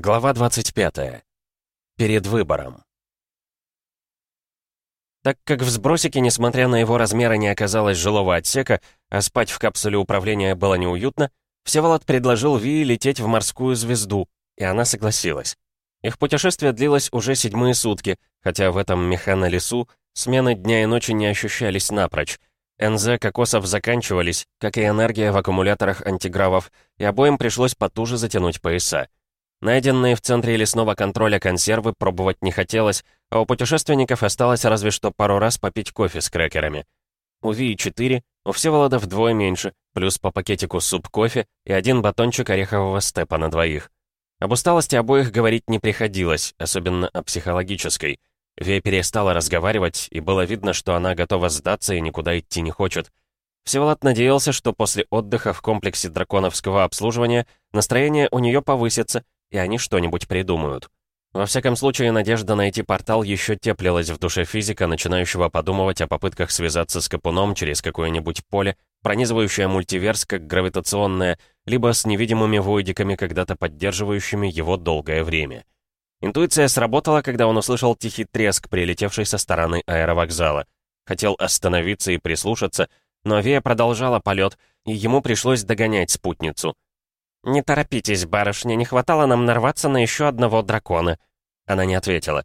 Глава 25. Перед выбором. Так как в сбросике, несмотря на его размеры, не оказалось жилого отсека, а спать в капсуле управления было неуютно, Всеволод предложил Вии лететь в морскую звезду, и она согласилась. Их путешествие длилось уже седьмые сутки, хотя в этом механо-лесу смены дня и ночи не ощущались напрочь. НЗ кокосов заканчивались, как и энергия в аккумуляторах антигравов, и обоим пришлось потуже затянуть пояса. Найденные в центре лесного контроля консервы пробовать не хотелось, а у путешественников осталось разве что пару раз попить кофе с крекерами. У Ви 4, у Всеволода вдвое меньше, плюс по пакетику суп-кофе и один батончик орехового степа на двоих. Об усталости обоих говорить не приходилось, особенно о психологической. Ви перестала разговаривать, и было видно, что она готова сдаться и никуда идти не хочет. Всеволод надеялся, что после отдыха в комплексе драконовского обслуживания настроение у нее повысится, и они что-нибудь придумают. Во всяком случае, надежда найти портал еще теплилась в душе физика, начинающего подумывать о попытках связаться с Капуном через какое-нибудь поле, пронизывающее мультиверс как гравитационное, либо с невидимыми войдиками, когда-то поддерживающими его долгое время. Интуиция сработала, когда он услышал тихий треск, прилетевший со стороны аэровокзала. Хотел остановиться и прислушаться, но Авиа продолжала полет, и ему пришлось догонять спутницу — «Не торопитесь, барышня, не хватало нам нарваться на еще одного дракона». Она не ответила.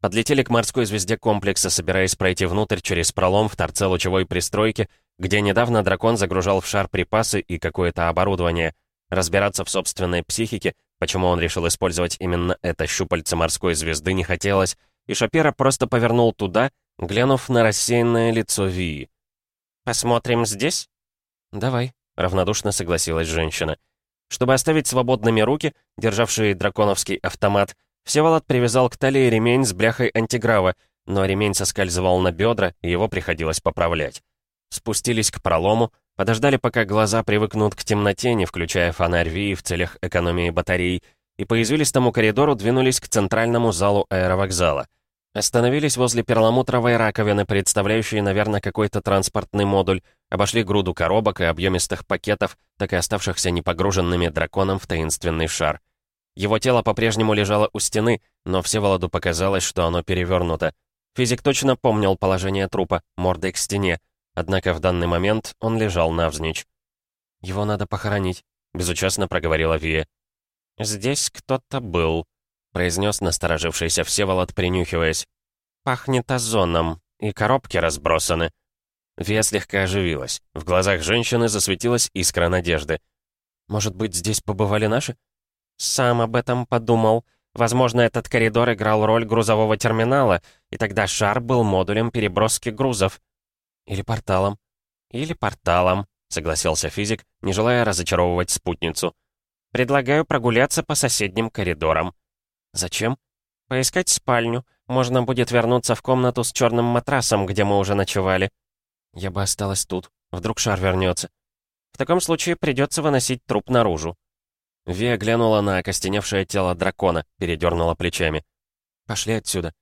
Подлетели к морской звезде комплекса, собираясь пройти внутрь через пролом в торце лучевой пристройки, где недавно дракон загружал в шар припасы и какое-то оборудование. Разбираться в собственной психике, почему он решил использовать именно это щупальце морской звезды, не хотелось, и Шапира просто повернул туда, глянув на рассеянное лицо Вии. «Посмотрим здесь?» «Давай», — равнодушно согласилась женщина. Чтобы оставить свободными руки, державшие драконовский автомат, Всеволод привязал к талии ремень с бляхой антиграва, но ремень соскальзывал на бедра, и его приходилось поправлять. Спустились к пролому, подождали, пока глаза привыкнут к темноте, не включая фонарь Вии в целях экономии батарей, и по извилистому коридору двинулись к центральному залу аэровокзала. Остановились возле перламутровой раковины, представляющей, наверное, какой-то транспортный модуль, обошли груду коробок и объемистых пакетов, так и оставшихся непогруженными драконом в таинственный шар. Его тело по-прежнему лежало у стены, но Всеволоду показалось, что оно перевернуто. Физик точно помнил положение трупа, мордой к стене, однако в данный момент он лежал навзничь. «Его надо похоронить», — безучастно проговорила Вия. «Здесь кто-то был», произнес насторожившийся Всеволод, принюхиваясь. «Пахнет озоном, и коробки разбросаны». Вия слегка оживилась. В глазах женщины засветилась искра надежды. «Может быть, здесь побывали наши?» «Сам об этом подумал. Возможно, этот коридор играл роль грузового терминала, и тогда шар был модулем переброски грузов». «Или порталом». «Или порталом», — согласился физик, не желая разочаровывать спутницу. «Предлагаю прогуляться по соседним коридорам». «Зачем?» «Поискать спальню. Можно будет вернуться в комнату с черным матрасом, где мы уже ночевали». «Я бы осталась тут. Вдруг шар вернется. «В таком случае придется выносить труп наружу». Вия глянула на окостеневшее тело дракона, передернула плечами. «Пошли отсюда».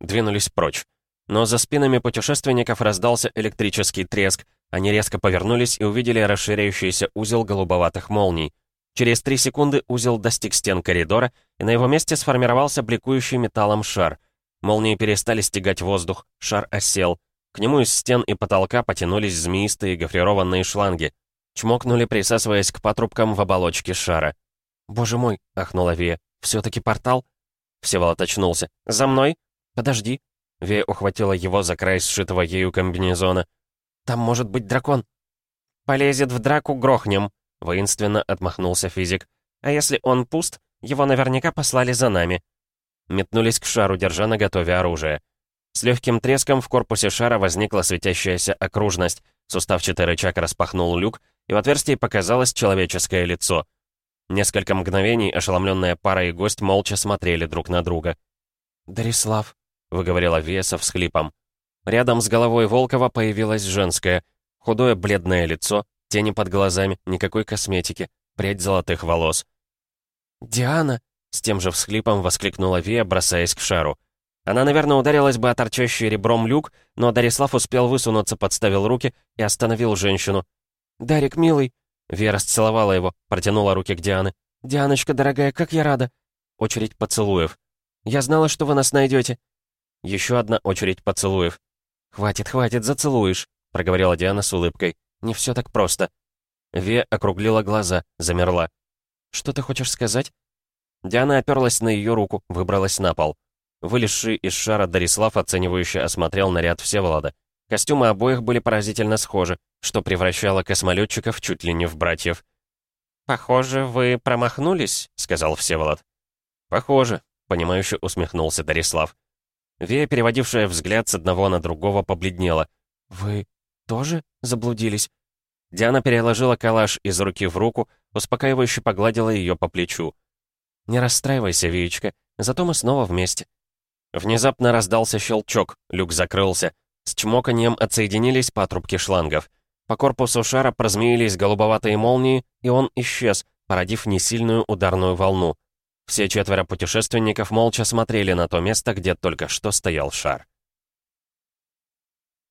Двинулись прочь. Но за спинами путешественников раздался электрический треск. Они резко повернулись и увидели расширяющийся узел голубоватых молний. Через три секунды узел достиг стен коридора, и на его месте сформировался бликующий металлом шар. Молнии перестали стегать воздух, шар осел. К нему из стен и потолка потянулись змеистые гофрированные шланги. Чмокнули, присасываясь к патрубкам в оболочке шара. «Боже мой!» — ахнула Вия. «Все-таки портал?» Всеволод очнулся. «За мной?» «Подожди!» Вия ухватила его за край сшитого ею комбинезона. «Там может быть дракон!» «Полезет в драку, грохнем!» — воинственно отмахнулся физик. «А если он пуст, его наверняка послали за нами». Метнулись к шару, держа на готове оружие. С легким треском в корпусе шара возникла светящаяся окружность. Суставчатый рычаг распахнул люк, и в отверстии показалось человеческое лицо. Несколько мгновений ошеломленная пара и гость молча смотрели друг на друга. «Дарислав», — выговорила Веса всхлипом. Рядом с головой Волкова появилась женское, худое бледное лицо, Тени под глазами, никакой косметики, прядь золотых волос. «Диана!» — с тем же всхлипом воскликнула Вия, бросаясь к шару. Она, наверное, ударилась бы о торчащий ребром люк, но Дарислав успел высунуться, подставил руки и остановил женщину. «Дарик, милый!» Вера расцеловала его, протянула руки к Диане. «Дианочка, дорогая, как я рада!» очередь поцелуев. «Я знала, что вы нас найдете. Еще одна очередь поцелуев. «Хватит, хватит, зацелуешь», — проговорила Диана с улыбкой. «Не все так просто». Ве округлила глаза, замерла. «Что ты хочешь сказать?» Диана оперлась на ее руку, выбралась на пол. Вылезший из шара Дарислав оценивающе осмотрел наряд Всеволода. Костюмы обоих были поразительно схожи, что превращало космолетчиков чуть ли не в братьев. «Похоже, вы промахнулись», — сказал Всеволод. «Похоже», — понимающе усмехнулся Дарислав. Вея, переводившая взгляд с одного на другого, побледнела. «Вы тоже заблудились?» Диана переложила калаш из руки в руку, успокаивающе погладила ее по плечу. «Не расстраивайся, Веечка, зато мы снова вместе». Внезапно раздался щелчок, люк закрылся. С чмоканьем отсоединились патрубки шлангов. По корпусу шара прозмеились голубоватые молнии, и он исчез, породив несильную ударную волну. Все четверо путешественников молча смотрели на то место, где только что стоял шар.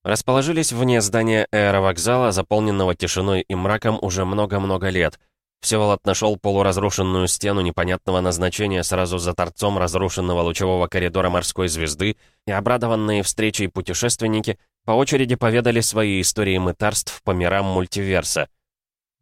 Расположились вне здания аэровокзала, заполненного тишиной и мраком уже много-много лет. Всеволод нашел полуразрушенную стену непонятного назначения сразу за торцом разрушенного лучевого коридора морской звезды, и обрадованные встречей путешественники по очереди поведали свои истории мытарств по мирам мультиверса.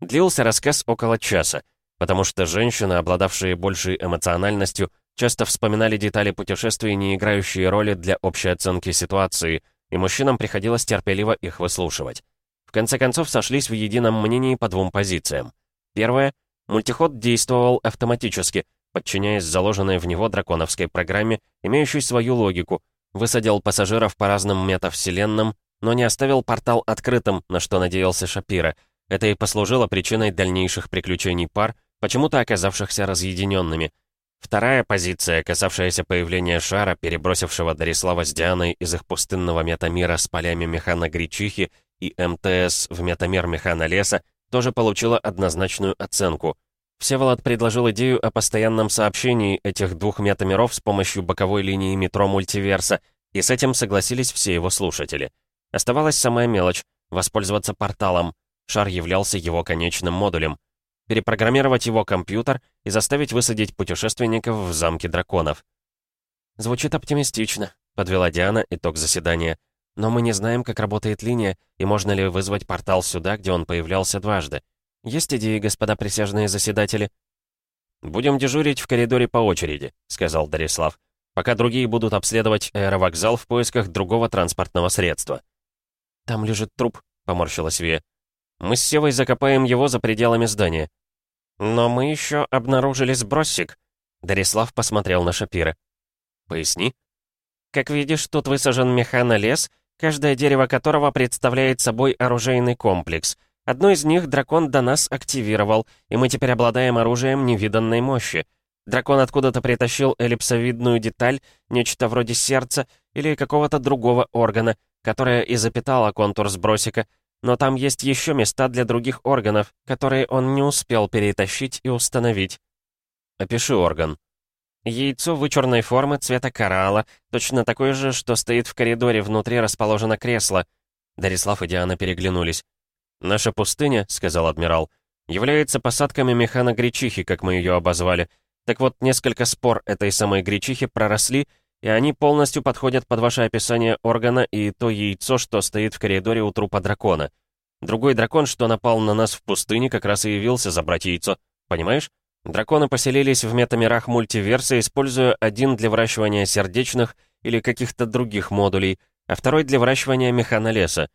Длился рассказ около часа, потому что женщины, обладавшие большей эмоциональностью, часто вспоминали детали путешествий, не играющие роли для общей оценки ситуации, и мужчинам приходилось терпеливо их выслушивать. В конце концов, сошлись в едином мнении по двум позициям. Первое. Мультиход действовал автоматически, подчиняясь заложенной в него драконовской программе, имеющей свою логику, высадил пассажиров по разным метавселенным, но не оставил портал открытым, на что надеялся Шапира. Это и послужило причиной дальнейших приключений пар, почему-то оказавшихся разъединенными. Вторая позиция, касавшаяся появления шара, перебросившего Дарислава с Дианой из их пустынного метамира с полями механа Гречихи и МТС в метамир механа Леса, тоже получила однозначную оценку. Всеволод предложил идею о постоянном сообщении этих двух метамиров с помощью боковой линии метро Мультиверса, и с этим согласились все его слушатели. Оставалась самая мелочь — воспользоваться порталом. Шар являлся его конечным модулем перепрограммировать его компьютер и заставить высадить путешественников в замке драконов. «Звучит оптимистично», — подвела Диана итог заседания. «Но мы не знаем, как работает линия, и можно ли вызвать портал сюда, где он появлялся дважды. Есть идеи, господа присяжные заседатели?» «Будем дежурить в коридоре по очереди», — сказал Дарислав, «пока другие будут обследовать аэровокзал в поисках другого транспортного средства». «Там лежит труп», — поморщилась Вия. Мы с Севой закопаем его за пределами здания». «Но мы еще обнаружили сбросик», — Дарислав посмотрел на Шапира. «Поясни». «Как видишь, тут высажен механолес, каждое дерево которого представляет собой оружейный комплекс. Одно из них дракон до нас активировал, и мы теперь обладаем оружием невиданной мощи. Дракон откуда-то притащил эллипсовидную деталь, нечто вроде сердца или какого-то другого органа, которое и запитало контур сбросика, но там есть еще места для других органов, которые он не успел перетащить и установить. Опиши орган. Яйцо вычурной формы цвета коралла, точно такое же, что стоит в коридоре, внутри расположено кресло. Дарислав и Диана переглянулись. «Наша пустыня», — сказал адмирал, — «является посадками механа Гречихи, как мы ее обозвали. Так вот, несколько спор этой самой Гречихи проросли, и они полностью подходят под ваше описание органа и то яйцо, что стоит в коридоре у трупа дракона. Другой дракон, что напал на нас в пустыне, как раз и явился забрать яйцо. Понимаешь? Драконы поселились в метамирах мультиверса, используя один для выращивания сердечных или каких-то других модулей, а второй для выращивания механолеса.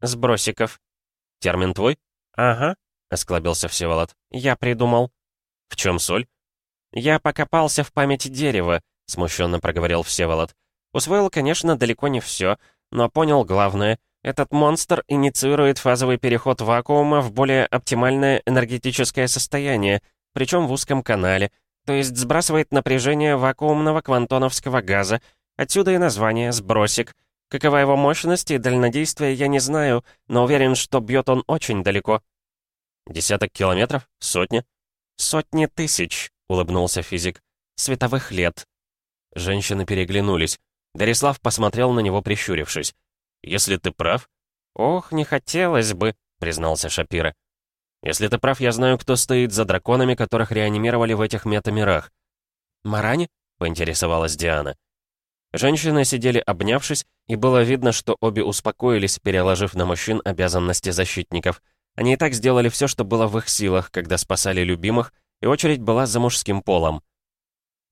Сбросиков. Термин твой? Ага, осклабился Всеволод. Я придумал. В чем соль? Я покопался в памяти дерева, смущенно проговорил Всеволод. Усвоил, конечно, далеко не все, но понял главное. Этот монстр инициирует фазовый переход вакуума в более оптимальное энергетическое состояние, причем в узком канале, то есть сбрасывает напряжение вакуумного квантоновского газа, отсюда и название «сбросик». Какова его мощность и дальнодействие, я не знаю, но уверен, что бьет он очень далеко. «Десяток километров? Сотни?» «Сотни тысяч», — улыбнулся физик. «Световых лет». Женщины переглянулись. Дарислав посмотрел на него, прищурившись. «Если ты прав...» «Ох, не хотелось бы», — признался Шапира. «Если ты прав, я знаю, кто стоит за драконами, которых реанимировали в этих метамирах». «Маране?» — поинтересовалась Диана. Женщины сидели обнявшись, и было видно, что обе успокоились, переложив на мужчин обязанности защитников. Они и так сделали все, что было в их силах, когда спасали любимых, и очередь была за мужским полом.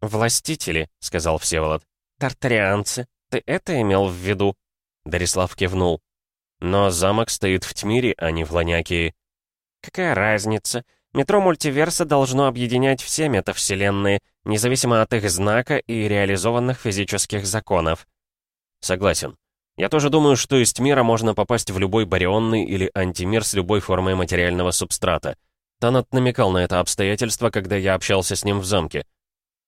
«Властители», — сказал Всеволод. «Тартарианцы, ты это имел в виду?» Дарислав кивнул. «Но замок стоит в Тьмире, а не в Ланякии». «Какая разница? Метро мультиверса должно объединять все метавселенные, независимо от их знака и реализованных физических законов». «Согласен. Я тоже думаю, что из Тьмира можно попасть в любой барионный или антимир с любой формой материального субстрата. Танат намекал на это обстоятельство, когда я общался с ним в замке.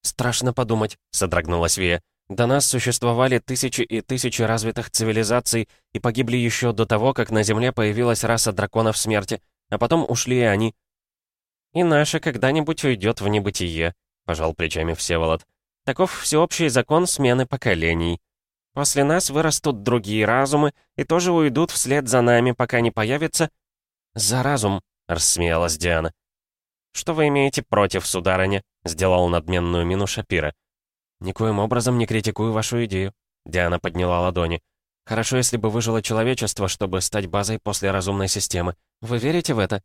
«Страшно подумать», — содрогнулась Вия. «До нас существовали тысячи и тысячи развитых цивилизаций и погибли еще до того, как на Земле появилась раса драконов смерти, а потом ушли и они». «И наша когда-нибудь уйдет в небытие», — пожал плечами Всеволод. «Таков всеобщий закон смены поколений. После нас вырастут другие разумы и тоже уйдут вслед за нами, пока не появится...» «За разум», — рассмеялась Диана. «Что вы имеете против, сударыня?» — сделал надменную мину Шапира. «Никоим образом не критикую вашу идею», — Диана подняла ладони. «Хорошо, если бы выжило человечество, чтобы стать базой после разумной системы. Вы верите в это?»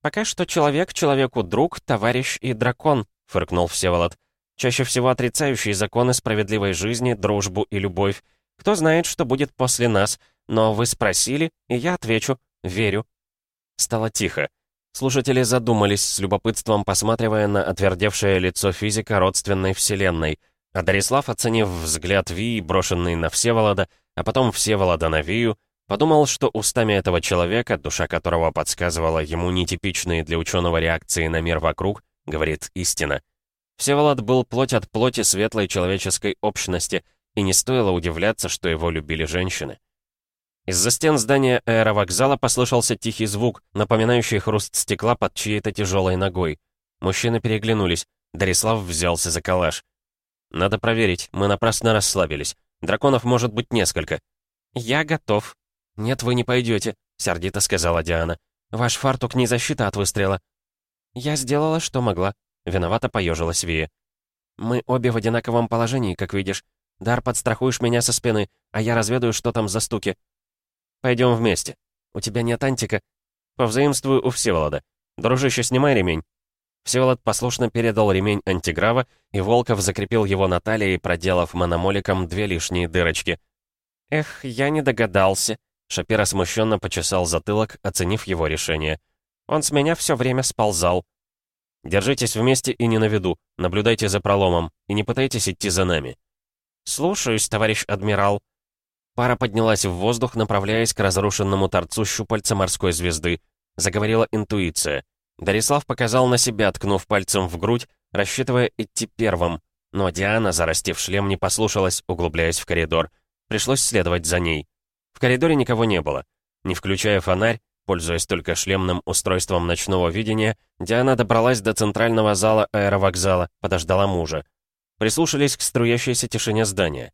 «Пока что человек человеку друг, товарищ и дракон», — фыркнул Всеволод. «Чаще всего отрицающие законы справедливой жизни, дружбу и любовь. Кто знает, что будет после нас, но вы спросили, и я отвечу. Верю». Стало тихо. Слушатели задумались, с любопытством посматривая на отвердевшее лицо физика родственной вселенной. А Дарислав, оценив взгляд Вии, брошенный на Всеволода, а потом Всеволода на Вию, подумал, что устами этого человека, душа которого подсказывала ему нетипичные для ученого реакции на мир вокруг, говорит истина. Всеволод был плоть от плоти светлой человеческой общности, и не стоило удивляться, что его любили женщины. Из-за стен здания аэровокзала послышался тихий звук, напоминающий хруст стекла под чьей-то тяжелой ногой. Мужчины переглянулись. Дарислав взялся за калаш. «Надо проверить, мы напрасно расслабились. Драконов может быть несколько». «Я готов». «Нет, вы не пойдете», — сердито сказала Диана. «Ваш фартук не защита от выстрела». «Я сделала, что могла», — виновато поежилась Вия. «Мы обе в одинаковом положении, как видишь. Дар, подстрахуешь меня со спины, а я разведаю, что там за стуки». Пойдем вместе. У тебя нет антика? Повзаимствую у Всеволода. Дружище, снимай ремень». Всеволод послушно передал ремень антиграва, и Волков закрепил его на талии, проделав мономоликом две лишние дырочки. «Эх, я не догадался», — Шапира смущенно почесал затылок, оценив его решение. «Он с меня все время сползал». «Держитесь вместе и не на виду, наблюдайте за проломом, и не пытайтесь идти за нами». «Слушаюсь, товарищ адмирал», Пара поднялась в воздух, направляясь к разрушенному торцу щупальца морской звезды. Заговорила интуиция. Дарислав показал на себя, ткнув пальцем в грудь, рассчитывая идти первым. Но Диана, зарастив шлем, не послушалась, углубляясь в коридор. Пришлось следовать за ней. В коридоре никого не было. Не включая фонарь, пользуясь только шлемным устройством ночного видения, Диана добралась до центрального зала аэровокзала, подождала мужа. Прислушались к струящейся тишине здания.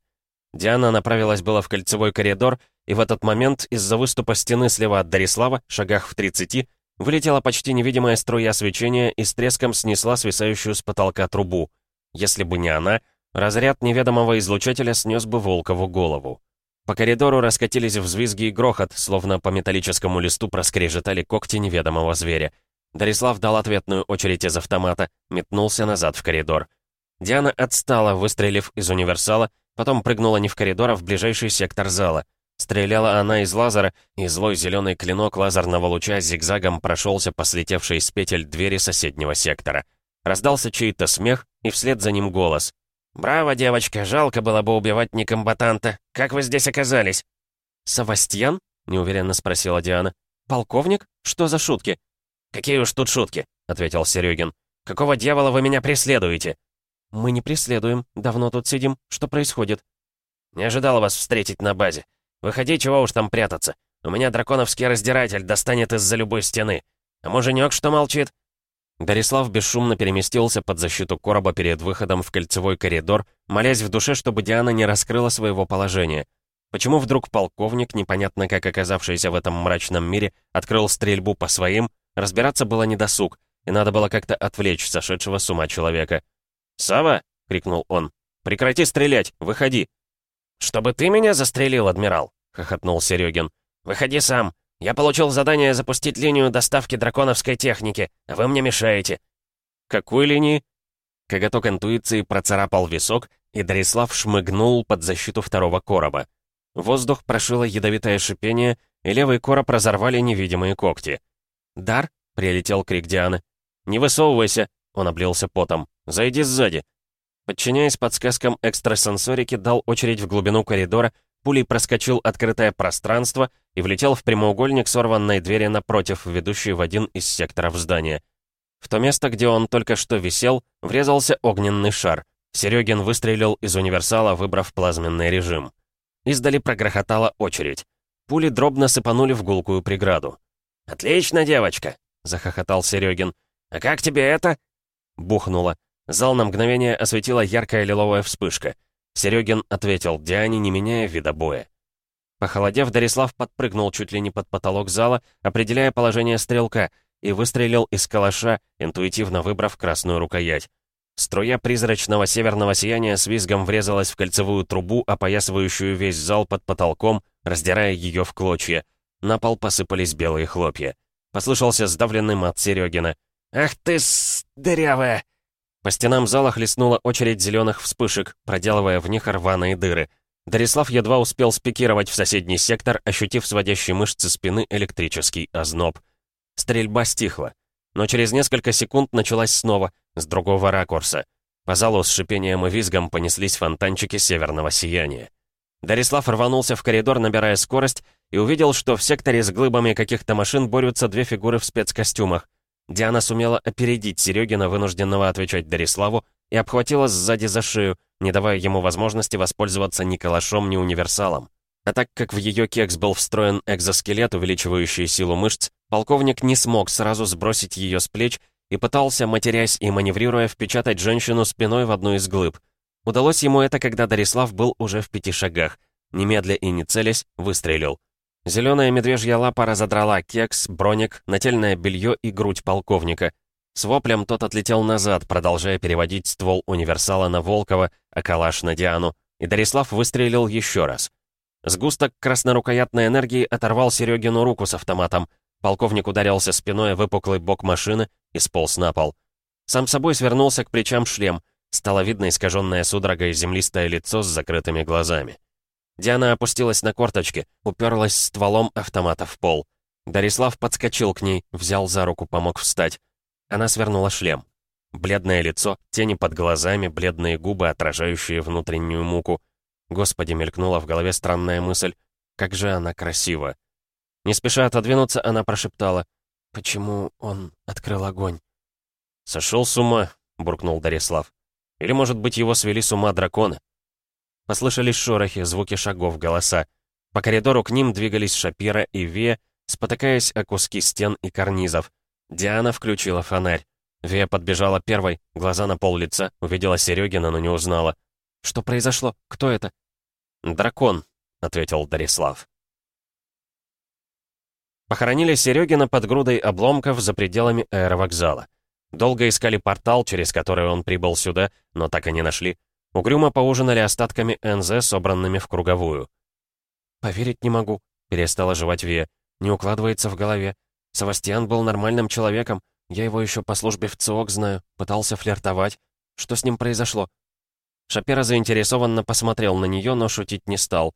Диана направилась было в кольцевой коридор, и в этот момент из-за выступа стены слева от Дарислава, шагах в 30, вылетела почти невидимая струя свечения и с треском снесла свисающую с потолка трубу. Если бы не она, разряд неведомого излучателя снес бы Волкову голову. По коридору раскатились взвизги и грохот, словно по металлическому листу проскрежетали когти неведомого зверя. Дарислав дал ответную очередь из автомата, метнулся назад в коридор. Диана отстала, выстрелив из универсала, Потом прыгнула не в коридор, а в ближайший сектор зала. Стреляла она из лазера, и злой зеленый клинок лазерного луча зигзагом прошелся по слетевшей с петель двери соседнего сектора. Раздался чей-то смех, и вслед за ним голос. «Браво, девочка, жалко было бы убивать некомбатанта. Как вы здесь оказались?» «Савастьян?» — неуверенно спросила Диана. «Полковник? Что за шутки?» «Какие уж тут шутки?» — ответил Серегин. «Какого дьявола вы меня преследуете?» «Мы не преследуем. Давно тут сидим. Что происходит?» «Не ожидал вас встретить на базе. Выходи, чего уж там прятаться. У меня драконовский раздиратель достанет из-за любой стены. А муженек что молчит?» Дарислав бесшумно переместился под защиту короба перед выходом в кольцевой коридор, молясь в душе, чтобы Диана не раскрыла своего положения. Почему вдруг полковник, непонятно как оказавшийся в этом мрачном мире, открыл стрельбу по своим, разбираться было недосуг, и надо было как-то отвлечь сошедшего с ума человека. «Сава!» — крикнул он. «Прекрати стрелять! Выходи!» «Чтобы ты меня застрелил, адмирал!» — хохотнул Серегин. «Выходи сам! Я получил задание запустить линию доставки драконовской техники, а вы мне мешаете!» «Какой линии?» Коготок интуиции процарапал висок, и Дарислав шмыгнул под защиту второго короба. Воздух прошило ядовитое шипение, и левый короб разорвали невидимые когти. «Дар?» — прилетел крик Дианы. «Не высовывайся!» — он облился потом. «Зайди сзади!» Подчиняясь подсказкам экстрасенсорики, дал очередь в глубину коридора, пулей проскочил открытое пространство и влетел в прямоугольник сорванной двери напротив, ведущей в один из секторов здания. В то место, где он только что висел, врезался огненный шар. Серегин выстрелил из универсала, выбрав плазменный режим. Издали прогрохотала очередь. Пули дробно сыпанули в гулкую преграду. «Отлично, девочка!» — захохотал Серегин. «А как тебе это?» Бухнуло. Зал на мгновение осветила яркая лиловая вспышка. Серегин ответил Диане, не меняя вида боя. Похолодев, Дарислав подпрыгнул чуть ли не под потолок зала, определяя положение стрелка, и выстрелил из калаша, интуитивно выбрав красную рукоять. Струя призрачного северного сияния с визгом врезалась в кольцевую трубу, опоясывающую весь зал под потолком, раздирая ее в клочья. На пол посыпались белые хлопья. Послышался сдавленный мат Серегина. «Ах ты, с... дырявая!» По стенам зала хлестнула очередь зеленых вспышек, проделывая в них рваные дыры. Дарислав едва успел спикировать в соседний сектор, ощутив сводящие мышцы спины электрический озноб. Стрельба стихла. Но через несколько секунд началась снова, с другого ракурса. По залу с шипением и визгом понеслись фонтанчики северного сияния. Дарислав рванулся в коридор, набирая скорость, и увидел, что в секторе с глыбами каких-то машин борются две фигуры в спецкостюмах. Диана сумела опередить Серегина, вынужденного отвечать Дариславу, и обхватила сзади за шею, не давая ему возможности воспользоваться ни калашом, ни универсалом. А так как в ее кекс был встроен экзоскелет, увеличивающий силу мышц, полковник не смог сразу сбросить ее с плеч и пытался, матерясь и маневрируя, впечатать женщину спиной в одну из глыб. Удалось ему это, когда Дарислав был уже в пяти шагах. Немедля и не целясь, выстрелил. Зеленая медвежья лапа разодрала кекс, броник, нательное белье и грудь полковника. С воплем тот отлетел назад, продолжая переводить ствол универсала на Волкова, а калаш на Диану, и Дарислав выстрелил еще раз. Сгусток краснорукоятной энергии оторвал Серегину руку с автоматом. Полковник ударился спиной о выпуклый бок машины и сполз на пол. Сам собой свернулся к плечам шлем. Стало видно искаженное судорогой землистое лицо с закрытыми глазами. Диана опустилась на корточки, уперлась стволом автомата в пол. Дарислав подскочил к ней, взял за руку, помог встать. Она свернула шлем. Бледное лицо, тени под глазами, бледные губы, отражающие внутреннюю муку. Господи, мелькнула в голове странная мысль. Как же она красива. Не спеша отодвинуться, она прошептала. «Почему он открыл огонь?» «Сошел с ума», — буркнул Дарислав. «Или, может быть, его свели с ума драконы?» Послышались шорохи, звуки шагов, голоса. По коридору к ним двигались Шапира и Ве, спотыкаясь о куски стен и карнизов. Диана включила фонарь. Ве подбежала первой, глаза на пол лица, увидела Серегина, но не узнала. «Что произошло? Кто это?» «Дракон», — ответил Дарислав. Похоронили Серегина под грудой обломков за пределами аэровокзала. Долго искали портал, через который он прибыл сюда, но так и не нашли. Угрюмо поужинали остатками НЗ, собранными в круговую. «Поверить не могу», — перестала жевать Вия. «Не укладывается в голове. Савастьян был нормальным человеком. Я его еще по службе в ЦОК знаю. Пытался флиртовать. Что с ним произошло?» Шапира заинтересованно посмотрел на нее, но шутить не стал.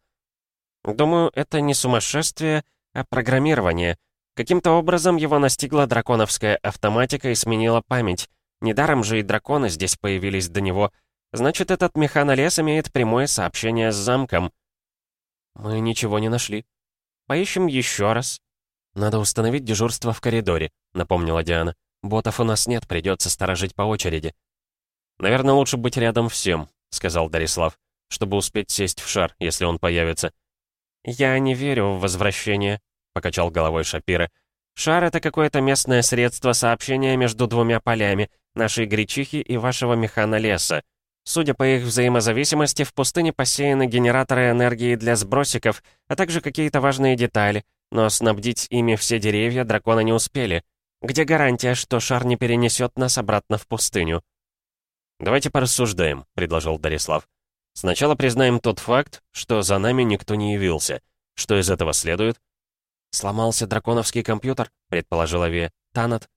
«Думаю, это не сумасшествие, а программирование. Каким-то образом его настигла драконовская автоматика и сменила память. Недаром же и драконы здесь появились до него. Значит, этот механолес имеет прямое сообщение с замком. Мы ничего не нашли. Поищем еще раз. Надо установить дежурство в коридоре, напомнила Диана. Ботов у нас нет, придется сторожить по очереди. Наверное, лучше быть рядом всем, сказал Дарислав, чтобы успеть сесть в шар, если он появится. «Я не верю в возвращение», — покачал головой Шапира. «Шар — это какое-то местное средство сообщения между двумя полями, нашей гречихи и вашего механа леса. Судя по их взаимозависимости, в пустыне посеяны генераторы энергии для сбросиков, а также какие-то важные детали, но снабдить ими все деревья дракона не успели. Где гарантия, что шар не перенесет нас обратно в пустыню?» «Давайте порассуждаем», — предложил Дарислав. «Сначала признаем тот факт, что за нами никто не явился. Что из этого следует?» «Сломался драконовский компьютер», — предположила Вия. «Танат».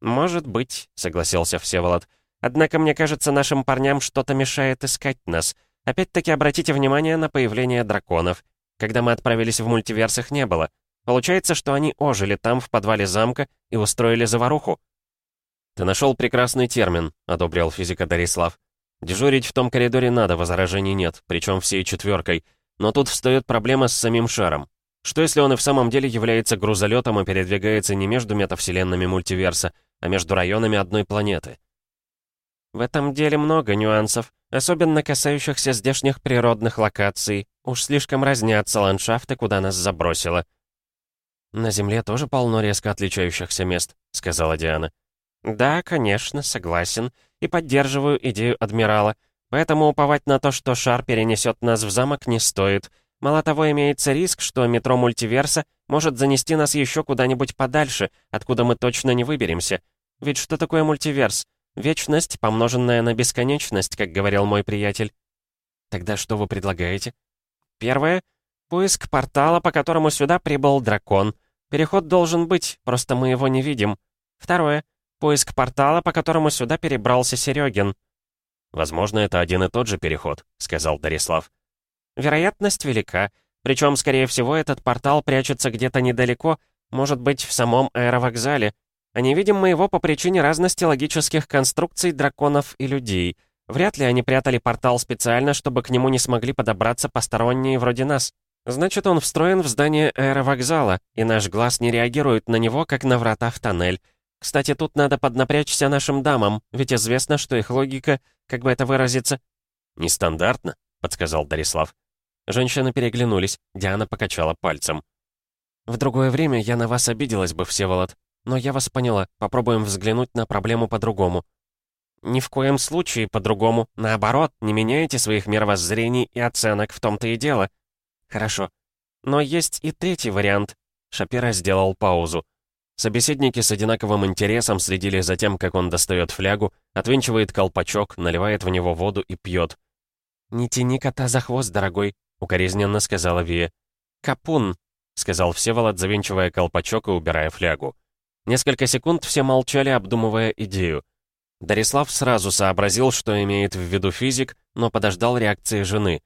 «Может быть», — согласился Всеволод. «Однако, мне кажется, нашим парням что-то мешает искать нас. Опять-таки обратите внимание на появление драконов. Когда мы отправились в мультиверс, их не было. Получается, что они ожили там, в подвале замка, и устроили заваруху». «Ты нашел прекрасный термин», — одобрил физика Дарислав. «Дежурить в том коридоре надо, возражений нет, причем всей четверкой. Но тут встает проблема с самим шаром. Что если он и в самом деле является грузолетом и передвигается не между метавселенными мультиверса, а между районами одной планеты?» «В этом деле много нюансов, особенно касающихся здешних природных локаций. Уж слишком разнятся ландшафты, куда нас забросило». «На Земле тоже полно резко отличающихся мест», — сказала Диана. «Да, конечно, согласен. И поддерживаю идею адмирала. Поэтому уповать на то, что шар перенесет нас в замок, не стоит. Мало того, имеется риск, что метро мультиверса может занести нас еще куда-нибудь подальше, откуда мы точно не выберемся. Ведь что такое мультиверс? Вечность, помноженная на бесконечность, как говорил мой приятель. Тогда что вы предлагаете? Первое — поиск портала, по которому сюда прибыл дракон. Переход должен быть, просто мы его не видим. Второе — поиск портала, по которому сюда перебрался Серегин. «Возможно, это один и тот же переход», — сказал Дарислав. «Вероятность велика. Причем, скорее всего, этот портал прячется где-то недалеко, может быть, в самом аэровокзале. А не видим мы его по причине разности логических конструкций драконов и людей. Вряд ли они прятали портал специально, чтобы к нему не смогли подобраться посторонние вроде нас. Значит, он встроен в здание аэровокзала, и наш глаз не реагирует на него, как на врата в тоннель. Кстати, тут надо поднапрячься нашим дамам, ведь известно, что их логика, как бы это выразиться... «Нестандартно», — подсказал Дарислав. Женщины переглянулись, Диана покачала пальцем. «В другое время я на вас обиделась бы, Всеволод. Но я вас поняла, попробуем взглянуть на проблему по-другому». «Ни в коем случае по-другому. Наоборот, не меняйте своих мировоззрений и оценок, в том-то и дело». «Хорошо. Но есть и третий вариант». Шапира сделал паузу. Собеседники с одинаковым интересом следили за тем, как он достает флягу, отвинчивает колпачок, наливает в него воду и пьет. «Не тяни кота за хвост, дорогой», — укоризненно сказала Вия. «Капун», — сказал Всеволод, завинчивая колпачок и убирая флягу. Несколько секунд все молчали, обдумывая идею. Дарислав сразу сообразил, что имеет в виду физик, но подождал реакции жены.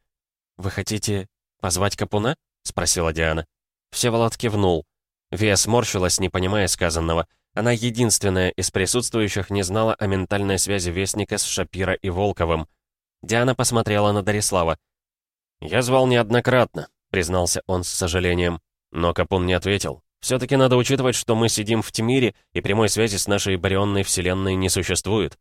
«Вы хотите позвать Капуна?» — спросила Диана. Всеволод кивнул. Вия сморщилась, не понимая сказанного. Она единственная из присутствующих не знала о ментальной связи Вестника с Шапира и Волковым. Диана посмотрела на Дарислава. «Я звал неоднократно», — признался он с сожалением. Но Капун не ответил. «Все-таки надо учитывать, что мы сидим в Тимире, и прямой связи с нашей барионной вселенной не существует».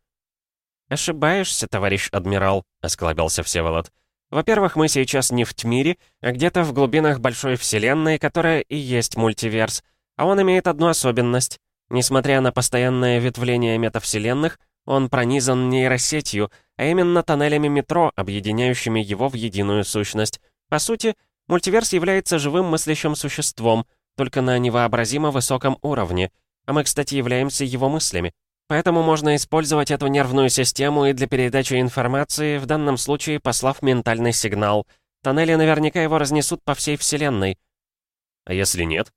«Ошибаешься, товарищ адмирал», — осклабился Всеволод. Во-первых, мы сейчас не в Тмире, а где-то в глубинах большой вселенной, которая и есть мультиверс. А он имеет одну особенность. Несмотря на постоянное ветвление метавселенных, он пронизан нейросетью, а именно тоннелями метро, объединяющими его в единую сущность. По сути, мультиверс является живым мыслящим существом, только на невообразимо высоком уровне. А мы, кстати, являемся его мыслями. Поэтому можно использовать эту нервную систему и для передачи информации, в данном случае послав ментальный сигнал. Тоннели наверняка его разнесут по всей Вселенной. А если нет?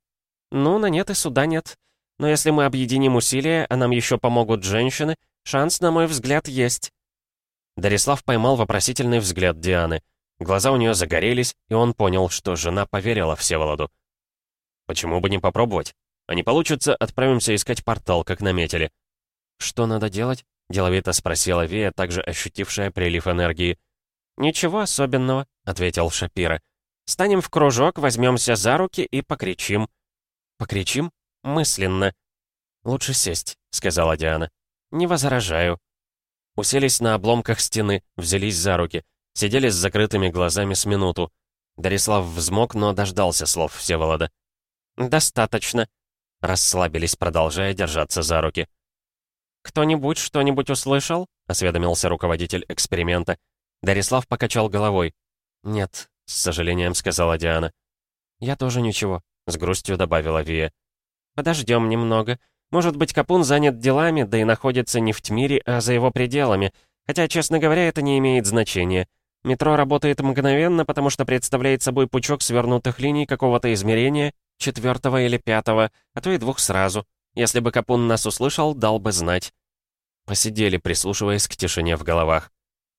Ну, на нет и суда нет. Но если мы объединим усилия, а нам еще помогут женщины, шанс, на мой взгляд, есть. Дарислав поймал вопросительный взгляд Дианы. Глаза у нее загорелись, и он понял, что жена поверила Всеволоду. «Почему бы не попробовать? А не получится, отправимся искать портал, как наметили». «Что надо делать?» — деловито спросила Вия, также ощутившая прилив энергии. «Ничего особенного», — ответил Шапира. «Станем в кружок, возьмемся за руки и покричим». «Покричим?» «Мысленно». «Лучше сесть», — сказала Диана. «Не возражаю». Уселись на обломках стены, взялись за руки. Сидели с закрытыми глазами с минуту. Дарислав взмок, но дождался слов Всеволода. «Достаточно». Расслабились, продолжая держаться за руки. «Кто-нибудь что-нибудь услышал?» — осведомился руководитель эксперимента. Дарислав покачал головой. «Нет», — с сожалением сказала Диана. «Я тоже ничего», — с грустью добавила Вия. «Подождем немного. Может быть, Капун занят делами, да и находится не в Тмире, а за его пределами. Хотя, честно говоря, это не имеет значения. Метро работает мгновенно, потому что представляет собой пучок свернутых линий какого-то измерения, четвертого или пятого, а то и двух сразу. Если бы Капун нас услышал, дал бы знать. Посидели, прислушиваясь к тишине в головах.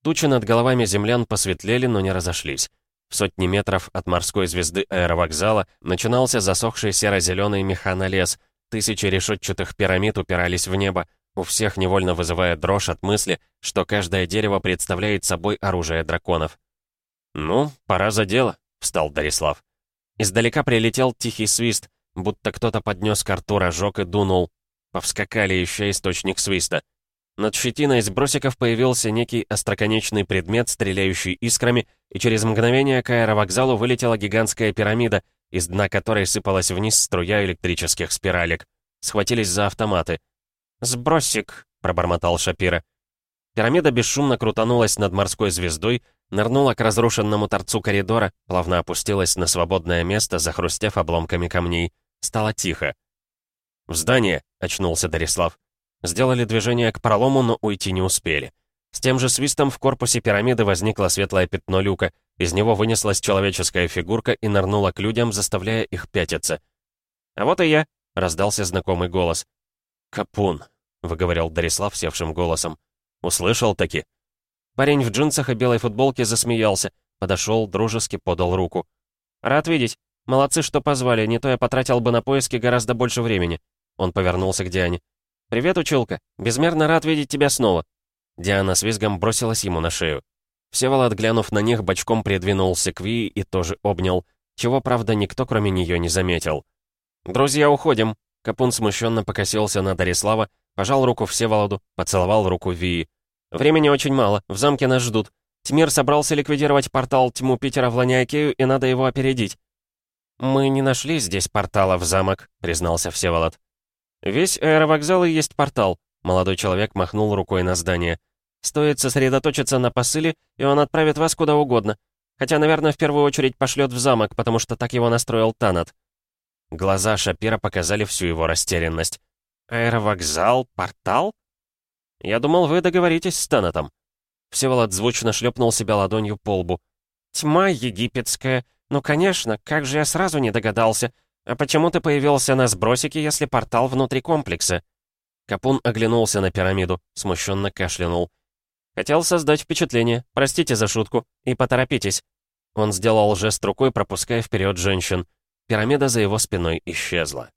Тучи над головами землян посветлели, но не разошлись. В сотни метров от морской звезды аэровокзала начинался засохший серо-зеленый механолес. Тысячи решетчатых пирамид упирались в небо, у всех невольно вызывая дрожь от мысли, что каждое дерево представляет собой оружие драконов. «Ну, пора за дело», — встал Дарислав. Издалека прилетел тихий свист, будто кто-то поднес к рту рожок и дунул. Повскакали еще источник свиста. Над щетиной из бросиков появился некий остроконечный предмет, стреляющий искрами, и через мгновение к аэровокзалу вылетела гигантская пирамида, из дна которой сыпалась вниз струя электрических спиралек. Схватились за автоматы. «Сбросик», — пробормотал Шапира. Пирамида бесшумно крутанулась над морской звездой, нырнула к разрушенному торцу коридора, плавно опустилась на свободное место, захрустев обломками камней. Стало тихо. «В здание!» — очнулся Дарислав. Сделали движение к пролому, но уйти не успели. С тем же свистом в корпусе пирамиды возникло светлое пятно люка. Из него вынеслась человеческая фигурка и нырнула к людям, заставляя их пятиться. «А вот и я!» — раздался знакомый голос. «Капун!» — выговорил Дарислав севшим голосом. «Услышал таки?» Парень в джинсах и белой футболке засмеялся, подошел, дружески подал руку. «Рад видеть. Молодцы, что позвали, не то я потратил бы на поиски гораздо больше времени». Он повернулся к Диане. «Привет, училка. Безмерно рад видеть тебя снова». Диана с визгом бросилась ему на шею. Всеволод, глянув на них, бочком придвинулся к Ви и тоже обнял, чего, правда, никто, кроме нее, не заметил. «Друзья, уходим!» Капун смущенно покосился на Дарислава, пожал руку Всеволоду, поцеловал руку Вии. «Времени очень мало, в замке нас ждут. Тьмир собрался ликвидировать портал тьму Питера в Ланиакею, и надо его опередить». «Мы не нашли здесь портала в замок», — признался Всеволод. «Весь аэровокзал и есть портал», — молодой человек махнул рукой на здание. «Стоит сосредоточиться на посыле, и он отправит вас куда угодно. Хотя, наверное, в первую очередь пошлет в замок, потому что так его настроил Танат». Глаза Шапира показали всю его растерянность. «Аэровокзал? Портал?» «Я думал, вы договоритесь с Танатом». Всеволод звучно шлепнул себя ладонью по лбу. «Тьма египетская. Ну, конечно, как же я сразу не догадался. «А почему ты появился на сбросике, если портал внутри комплекса?» Капун оглянулся на пирамиду, смущенно кашлянул. «Хотел создать впечатление, простите за шутку, и поторопитесь». Он сделал жест рукой, пропуская вперед женщин. Пирамида за его спиной исчезла.